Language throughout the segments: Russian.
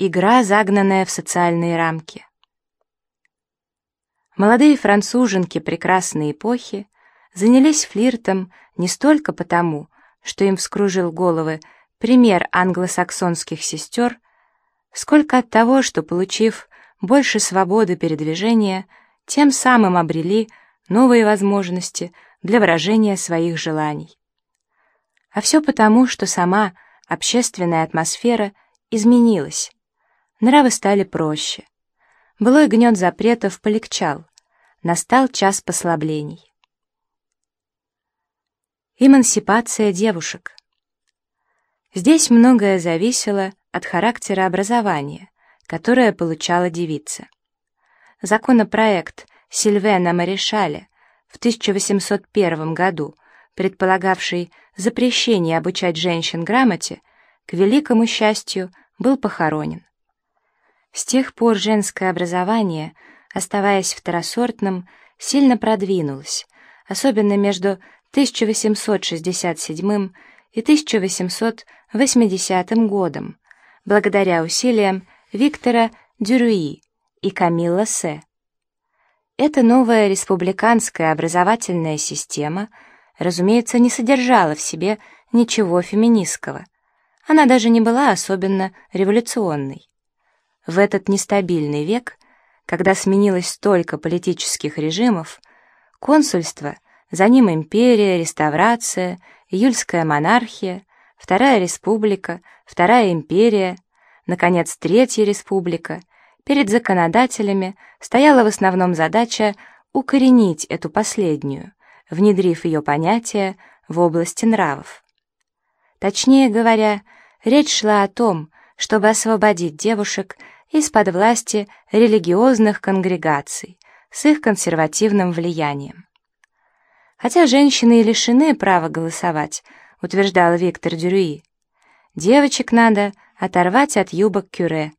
Игра, загнанная в социальные рамки. Молодые француженки прекрасной эпохи занялись флиртом не столько потому, что им вскружил головы пример англосаксонских сестер, сколько от того, что, получив больше свободы передвижения, тем самым обрели новые возможности для выражения своих желаний. А все потому, что сама общественная атмосфера изменилась, Нравы стали проще. Былой гнет запретов полегчал. Настал час послаблений. Эмансипация девушек. Здесь многое зависело от характера образования, которое получала девица. Законопроект Сильвена Маришаля в 1801 году, предполагавший запрещение обучать женщин грамоте, к великому счастью, был похоронен. С тех пор женское образование, оставаясь второсортным, сильно продвинулось, особенно между 1867 и 1880 годом, благодаря усилиям Виктора Дюруи и Камилла Се. Эта новая республиканская образовательная система, разумеется, не содержала в себе ничего феминистского. Она даже не была особенно революционной. В этот нестабильный век, когда сменилось столько политических режимов, консульство, за ним империя, реставрация, июльская монархия, Вторая республика, Вторая империя, наконец, Третья республика, перед законодателями стояла в основном задача укоренить эту последнюю, внедрив ее понятия в области нравов. Точнее говоря, речь шла о том, чтобы освободить девушек из-под власти религиозных конгрегаций с их консервативным влиянием. Хотя женщины и лишены права голосовать, утверждал Виктор Дюруи, девочек надо оторвать от юбок кюре,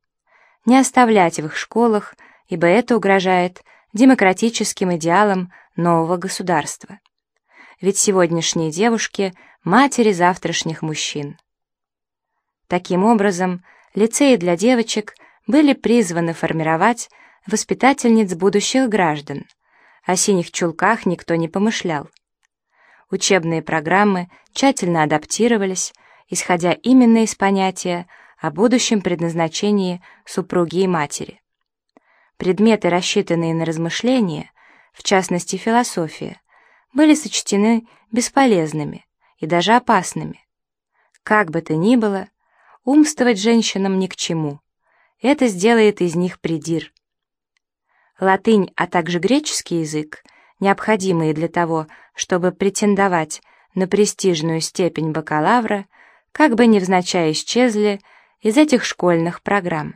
не оставлять в их школах, ибо это угрожает демократическим идеалам нового государства. Ведь сегодняшние девушки — матери завтрашних мужчин. Таким образом, лицеи для девочек были призваны формировать воспитательниц будущих граждан. О синих чулках никто не помышлял. Учебные программы тщательно адаптировались, исходя именно из понятия о будущем предназначении супруги и матери. Предметы, рассчитанные на размышления, в частности философия, были сочтены бесполезными и даже опасными. Как бы то ни было, умствовать женщинам ни к чему. Это сделает из них придир. Латынь, а также греческий язык, необходимые для того, чтобы претендовать на престижную степень бакалавра, как бы невзначай исчезли из этих школьных программ.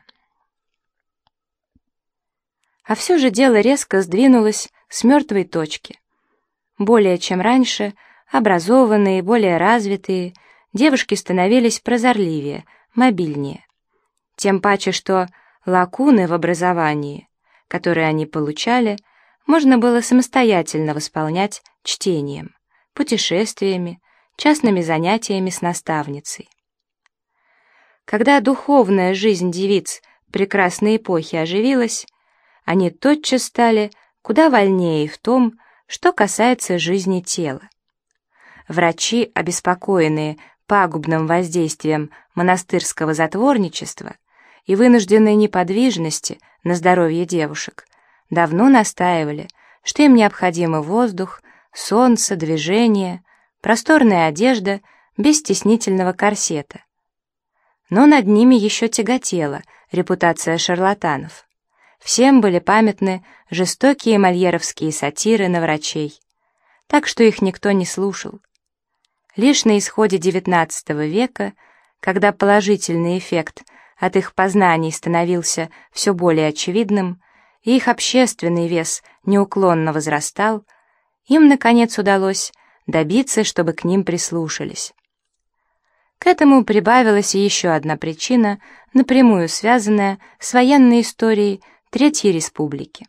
А все же дело резко сдвинулось с мертвой точки. Более чем раньше, образованные, более развитые, девушки становились прозорливее, мобильнее. Тем паче, что лакуны в образовании, которые они получали, можно было самостоятельно восполнять чтением, путешествиями, частными занятиями с наставницей. Когда духовная жизнь девиц прекрасной эпохи оживилась, они тотчас стали куда вольнее в том, что касается жизни тела. Врачи, обеспокоенные пагубным воздействием монастырского затворничества и вынужденной неподвижности на здоровье девушек, давно настаивали, что им необходимы воздух, солнце, движение, просторная одежда без стеснительного корсета. Но над ними еще тяготела репутация шарлатанов. Всем были памятны жестокие мольеровские сатиры на врачей, так что их никто не слушал. Лишь на исходе XIX века, когда положительный эффект от их познаний становился все более очевидным, и их общественный вес неуклонно возрастал, им, наконец, удалось добиться, чтобы к ним прислушались. К этому прибавилась еще одна причина, напрямую связанная с военной историей Третьей Республики.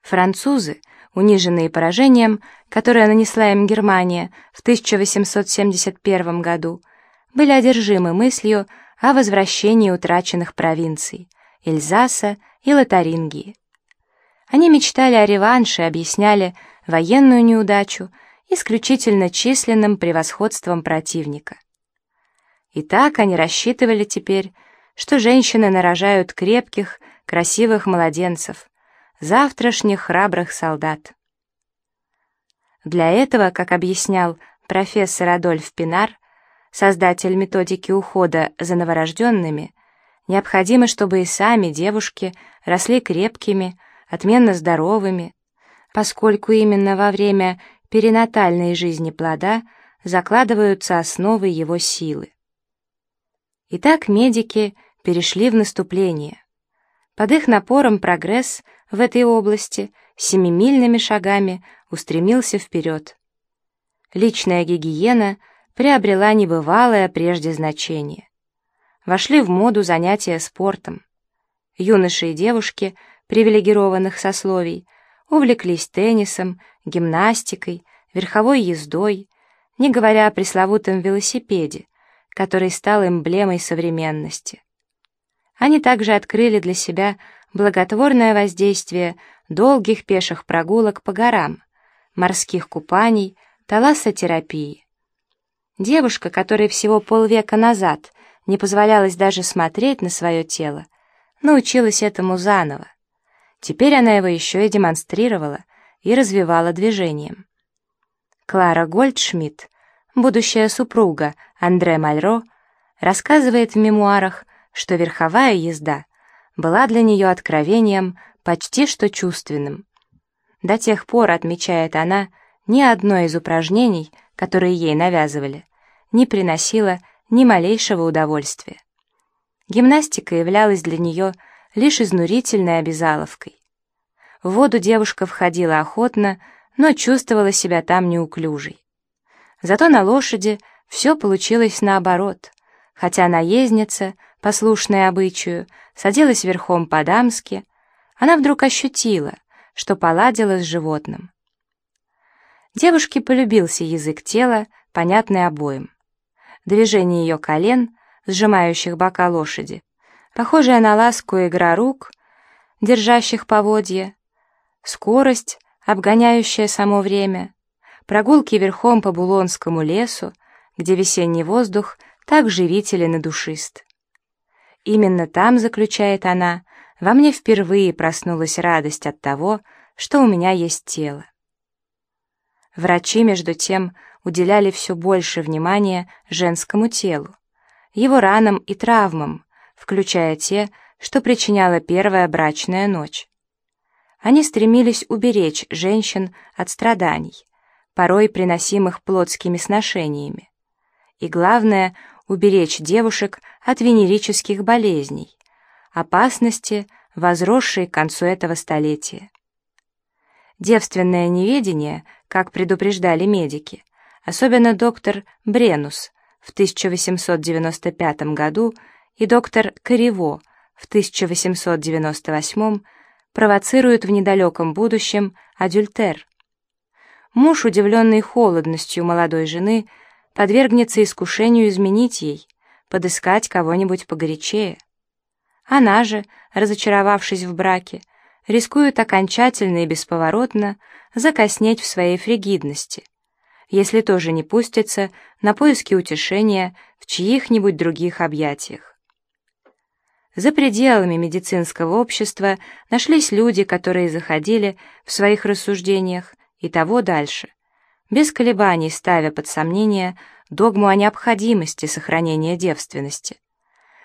Французы — униженные поражением, которое нанесла им Германия в 1871 году, были одержимы мыслью о возвращении утраченных провинций Эльзаса и Лотарингии. Они мечтали о реванше, объясняли военную неудачу исключительно численным превосходством противника. И так они рассчитывали теперь, что женщины нарожают крепких, красивых младенцев, завтрашних храбрых солдат. Для этого, как объяснял профессор Адольф Пинар, создатель методики ухода за новорожденными, необходимо, чтобы и сами девушки росли крепкими, отменно здоровыми, поскольку именно во время перинатальной жизни плода закладываются основы его силы. Итак, медики перешли в наступление. Под их напором прогресс в этой области семимильными шагами устремился вперед. Личная гигиена приобрела небывалое прежде значение. Вошли в моду занятия спортом. Юноши и девушки привилегированных сословий увлеклись теннисом, гимнастикой, верховой ездой, не говоря о пресловутом велосипеде, который стал эмблемой современности. Они также открыли для себя благотворное воздействие долгих пеших прогулок по горам, морских купаний, талассотерапии. Девушка, которой всего полвека назад не позволялось даже смотреть на свое тело, научилась этому заново. Теперь она его еще и демонстрировала и развивала движением. Клара Гольдшмидт, будущая супруга Андре Мальро, рассказывает в мемуарах, что верховая езда была для нее откровением почти что чувственным. До тех пор, отмечает она, ни одно из упражнений, которые ей навязывали, не приносило ни малейшего удовольствия. Гимнастика являлась для нее лишь изнурительной обязаловкой. В воду девушка входила охотно, но чувствовала себя там неуклюжей. Зато на лошади все получилось наоборот, хотя наездница, послушная обычаю, садилась верхом по-дамски, она вдруг ощутила, что поладила с животным. Девушке полюбился язык тела, понятный обоим. Движение ее колен, сжимающих бока лошади, похожая на ласку игра рук, держащих поводья, скорость, обгоняющая само время, прогулки верхом по Булонскому лесу, где весенний воздух так живителен и душист. Именно там, заключает она, во мне впервые проснулась радость от того, что у меня есть тело. Врачи, между тем, уделяли все больше внимания женскому телу, его ранам и травмам, включая те, что причиняла первая брачная ночь. Они стремились уберечь женщин от страданий, порой приносимых плотскими сношениями. И главное — уберечь девушек от венерических болезней, опасности, возросшей к концу этого столетия. Девственное неведение, как предупреждали медики, особенно доктор Бренус в 1895 году и доктор Корево в 1898 провоцирует в недалеком будущем адюльтер. Муж, удивленный холодностью молодой жены, подвергнется искушению изменить ей, подыскать кого-нибудь погорячее. Она же, разочаровавшись в браке, рискует окончательно и бесповоротно закоснеть в своей фригидности, если тоже не пустится на поиски утешения в чьих-нибудь других объятиях. За пределами медицинского общества нашлись люди, которые заходили в своих рассуждениях и того дальше, без колебаний ставя под сомнение догму о необходимости сохранения девственности.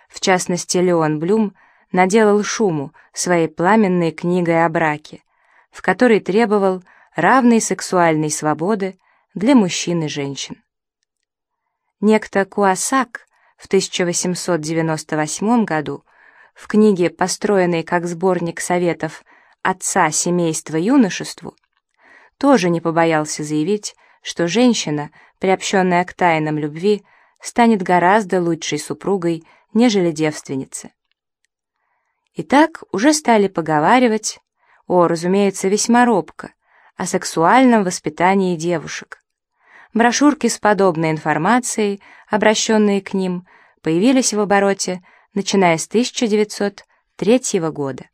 В частности, Леон Блюм наделал шуму своей пламенной книгой о браке, в которой требовал равной сексуальной свободы для мужчин и женщин. Некто Куасак в 1898 году в книге, построенной как сборник советов отца семейства юношеству, тоже не побоялся заявить, что женщина, приобщенная к тайнам любви, станет гораздо лучшей супругой, нежели девственница. Итак, уже стали поговаривать, о, разумеется, весьма робко, о сексуальном воспитании девушек. Брошюрки с подобной информацией, обращенные к ним, появились в обороте начиная с 1903 года.